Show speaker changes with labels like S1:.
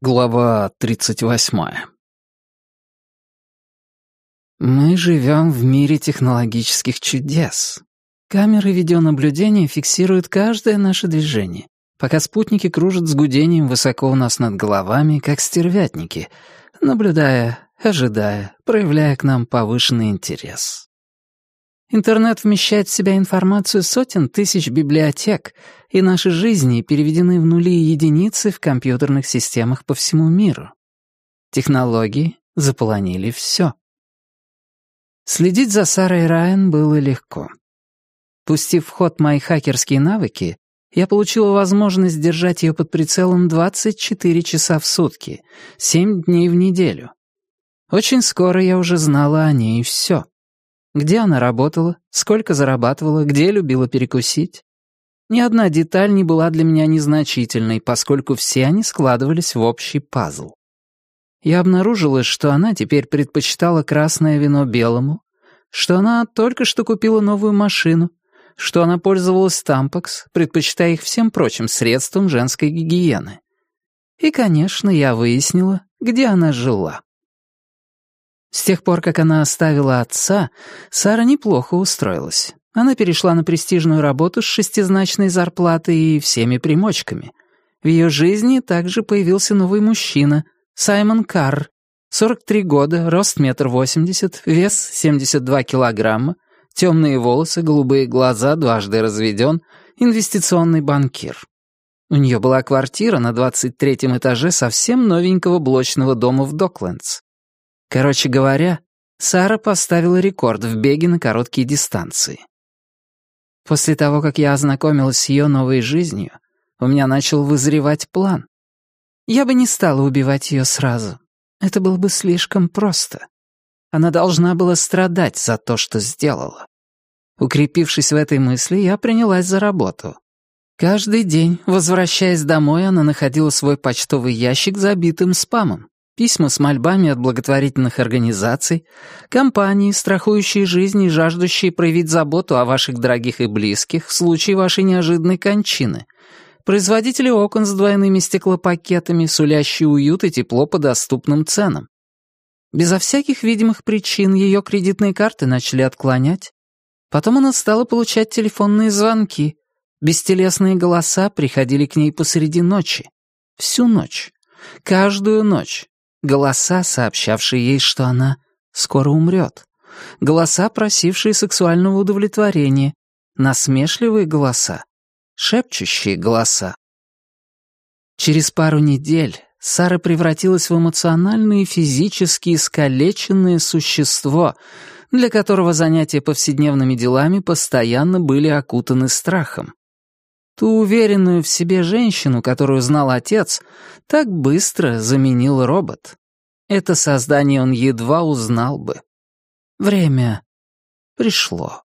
S1: Глава 38 Мы живем в мире технологических чудес. Камеры видеонаблюдения фиксируют каждое наше движение, пока спутники кружат с гудением высоко у нас над головами, как стервятники, наблюдая, ожидая, проявляя к нам повышенный интерес. Интернет вмещает в себя информацию сотен тысяч библиотек, и наши жизни переведены в нули и единицы в компьютерных системах по всему миру. Технологии заполонили все. Следить за Сарой Райан было легко. Пустив в ход мои хакерские навыки, я получила возможность держать ее под прицелом 24 часа в сутки, 7 дней в неделю. Очень скоро я уже знала о ней все. Где она работала, сколько зарабатывала, где любила перекусить. Ни одна деталь не была для меня незначительной, поскольку все они складывались в общий пазл. Я обнаружила, что она теперь предпочитала красное вино белому, что она только что купила новую машину, что она пользовалась тампакс, предпочитая их всем прочим средствам женской гигиены. И, конечно, я выяснила, где она жила. С тех пор, как она оставила отца, Сара неплохо устроилась. Она перешла на престижную работу с шестизначной зарплатой и всеми примочками. В ее жизни также появился новый мужчина, Саймон Карр. 43 года, рост метр восемьдесят, вес 72 килограмма, темные волосы, голубые глаза, дважды разведен, инвестиционный банкир. У нее была квартира на 23 этаже совсем новенького блочного дома в Доклендс. Короче говоря, Сара поставила рекорд в беге на короткие дистанции. После того, как я ознакомилась с ее новой жизнью, у меня начал вызревать план. Я бы не стала убивать ее сразу. Это было бы слишком просто. Она должна была страдать за то, что сделала. Укрепившись в этой мысли, я принялась за работу. Каждый день, возвращаясь домой, она находила свой почтовый ящик забитым спамом письма с мольбами от благотворительных организаций, компании, страхующие жизни и жаждущие проявить заботу о ваших дорогих и близких в случае вашей неожиданной кончины, производители окон с двойными стеклопакетами, сулящие уют и тепло по доступным ценам. Безо всяких видимых причин ее кредитные карты начали отклонять. Потом она стала получать телефонные звонки. Бестелесные голоса приходили к ней посреди ночи. Всю ночь. Каждую ночь. Голоса, сообщавшие ей, что она скоро умрет. Голоса, просившие сексуального удовлетворения. Насмешливые голоса. Шепчущие голоса. Через пару недель Сара превратилась в эмоционально и физически искалеченное существо, для которого занятия повседневными делами постоянно были окутаны страхом. Ту уверенную в себе женщину, которую знал отец, так быстро заменил робот. Это создание он едва узнал бы. Время пришло.